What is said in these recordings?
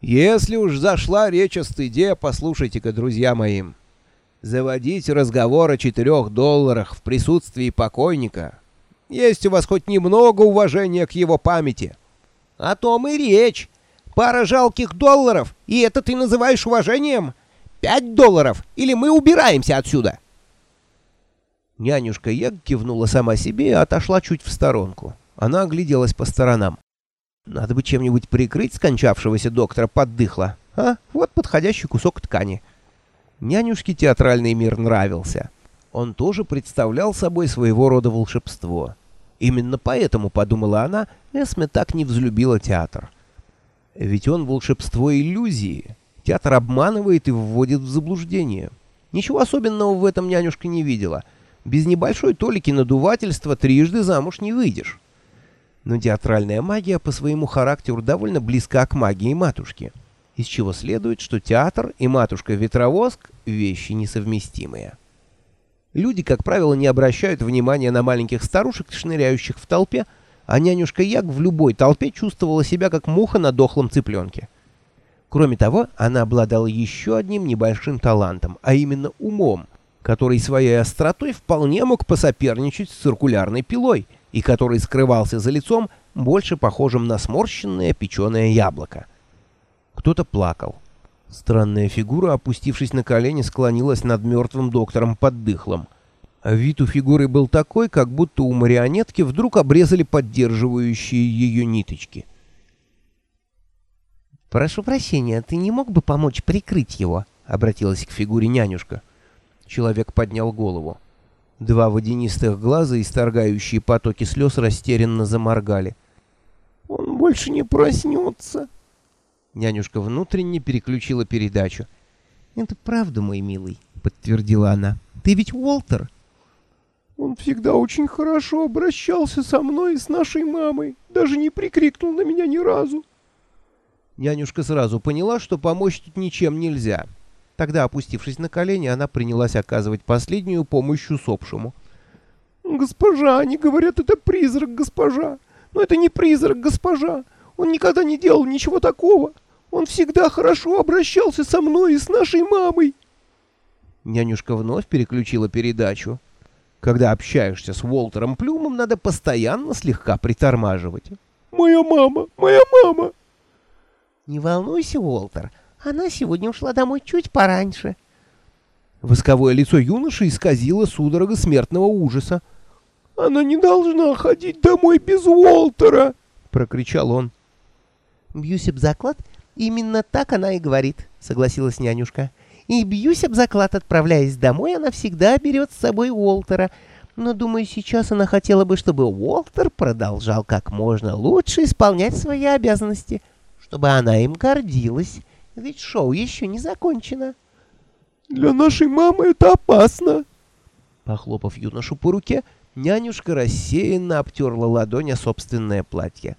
Если уж зашла речь о стыде, послушайте-ка, друзья мои. Заводить разговор о четырех долларах в присутствии покойника. Есть у вас хоть немного уважения к его памяти? О том и речь. Пара жалких долларов, и это ты называешь уважением? Пять долларов, или мы убираемся отсюда? Нянюшка Яг кивнула сама себе и отошла чуть в сторонку. Она огляделась по сторонам. Надо бы чем-нибудь прикрыть скончавшегося доктора поддыхла. А, вот подходящий кусок ткани. Нянюшке театральный мир нравился. Он тоже представлял собой своего рода волшебство. Именно поэтому, подумала она, Эсме так не взлюбила театр. Ведь он волшебство иллюзии. Театр обманывает и вводит в заблуждение. Ничего особенного в этом нянюшка не видела. Без небольшой толики надувательства трижды замуж не выйдешь. Но театральная магия по своему характеру довольно близка к магии матушки, из чего следует, что театр и матушка-ветровоск — вещи несовместимые. Люди, как правило, не обращают внимания на маленьких старушек, шныряющих в толпе, а нянюшка Яг в любой толпе чувствовала себя как муха на дохлом цыпленке. Кроме того, она обладала еще одним небольшим талантом, а именно умом, который своей остротой вполне мог посоперничать с циркулярной пилой — и который скрывался за лицом, больше похожим на сморщенное печеное яблоко. Кто-то плакал. Странная фигура, опустившись на колени, склонилась над мертвым доктором под дыхлом. А вид у фигуры был такой, как будто у марионетки вдруг обрезали поддерживающие ее ниточки. «Прошу прощения, ты не мог бы помочь прикрыть его?» — обратилась к фигуре нянюшка. Человек поднял голову. Два водянистых глаза, исторгающие потоки слез, растерянно заморгали. «Он больше не проснется!» Нянюшка внутренне переключила передачу. «Это правда, мой милый», — подтвердила она. «Ты ведь Уолтер?» «Он всегда очень хорошо обращался со мной и с нашей мамой, даже не прикрикнул на меня ни разу». Нянюшка сразу поняла, что помочь тут ничем нельзя. Тогда, опустившись на колени, она принялась оказывать последнюю помощь усопшему. «Госпожа, они говорят, это призрак, госпожа. Но это не призрак, госпожа. Он никогда не делал ничего такого. Он всегда хорошо обращался со мной и с нашей мамой». Нянюшка вновь переключила передачу. Когда общаешься с Уолтером Плюмом, надо постоянно слегка притормаживать. «Моя мама! Моя мама!» «Не волнуйся, Уолтер. Она сегодня ушла домой чуть пораньше. Восковое лицо юноши исказило судорога смертного ужаса. «Она не должна ходить домой без Уолтера!» — прокричал он. «Бьюсь об заклад, именно так она и говорит», — согласилась нянюшка. «И бьюсь об заклад, отправляясь домой, она всегда берет с собой Уолтера. Но, думаю, сейчас она хотела бы, чтобы Уолтер продолжал как можно лучше исполнять свои обязанности, чтобы она им гордилась». Ведь шоу еще не закончено. Для нашей мамы это опасно. Похлопав юношу по руке, нянюшка рассеянно обтерла ладонь о собственное платье.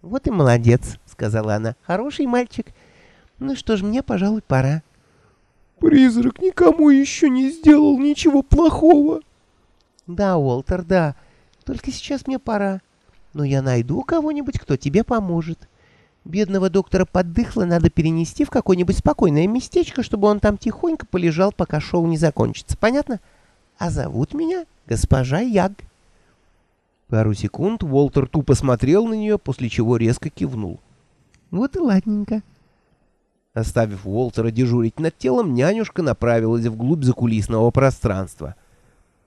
«Вот и молодец», — сказала она. «Хороший мальчик. Ну что ж, мне, пожалуй, пора». «Призрак никому еще не сделал ничего плохого». «Да, Уолтер, да. Только сейчас мне пора. Но я найду кого-нибудь, кто тебе поможет». Бедного доктора поддыхло надо перенести в какое-нибудь спокойное местечко, чтобы он там тихонько полежал, пока шоу не закончится. Понятно? А зовут меня госпожа Яг. Пару секунд Уолтер тупо смотрел на нее, после чего резко кивнул. Вот и ладненько. Оставив Уолтера дежурить над телом, нянюшка направилась вглубь закулисного пространства.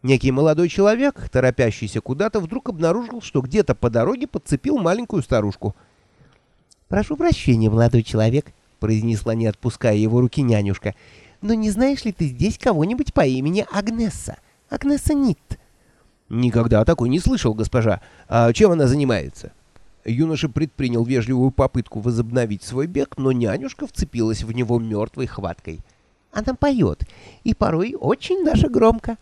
Некий молодой человек, торопящийся куда-то, вдруг обнаружил, что где-то по дороге подцепил маленькую старушку — «Прошу прощения, молодой человек», — произнесла, не отпуская его руки нянюшка. «Но не знаешь ли ты здесь кого-нибудь по имени Агнесса? Агнесса Нитт?» «Никогда такой не слышал, госпожа. А чем она занимается?» Юноша предпринял вежливую попытку возобновить свой бег, но нянюшка вцепилась в него мертвой хваткой. «Она поет, и порой очень даже громко.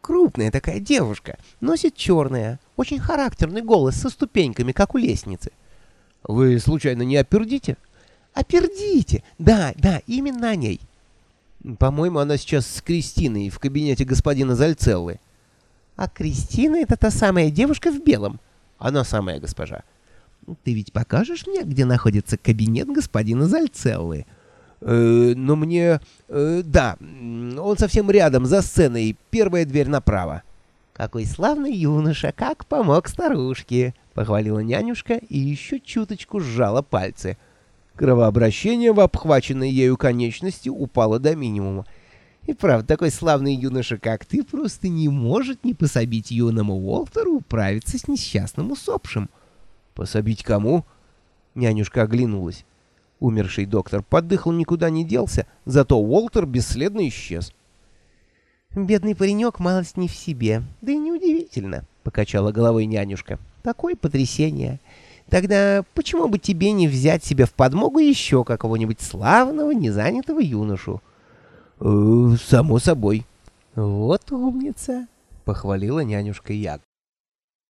Крупная такая девушка, носит черное, очень характерный голос со ступеньками, как у лестницы. Вы, случайно, не опердите? Опердите! Да, да, именно о ней. По-моему, она сейчас с Кристиной в кабинете господина Зальцеллы. А Кристина — это та самая девушка в белом? Она самая, госпожа. Ты ведь покажешь мне, где находится кабинет господина Зальцеллы? Э, но мне... Э, да, он совсем рядом, за сценой, первая дверь направо. Какой славный юноша, как помог старушке, похвалила нянюшка и еще чуточку сжала пальцы. Кровообращение в обхваченной ею конечности упало до минимума. И правда, такой славный юноша, как ты, просто не может не пособить юному Уолтеру управиться с несчастным усопшим. Пособить кому? Нянюшка оглянулась. Умерший доктор поддыхал никуда не делся, зато Уолтер бесследно исчез. «Бедный паренек малость не в себе, да и неудивительно», — покачала головой нянюшка. «Такое потрясение. Тогда почему бы тебе не взять себе в подмогу еще какого-нибудь славного, незанятого юношу?» «Э, «Само собой». «Вот умница», — похвалила нянюшка Яг.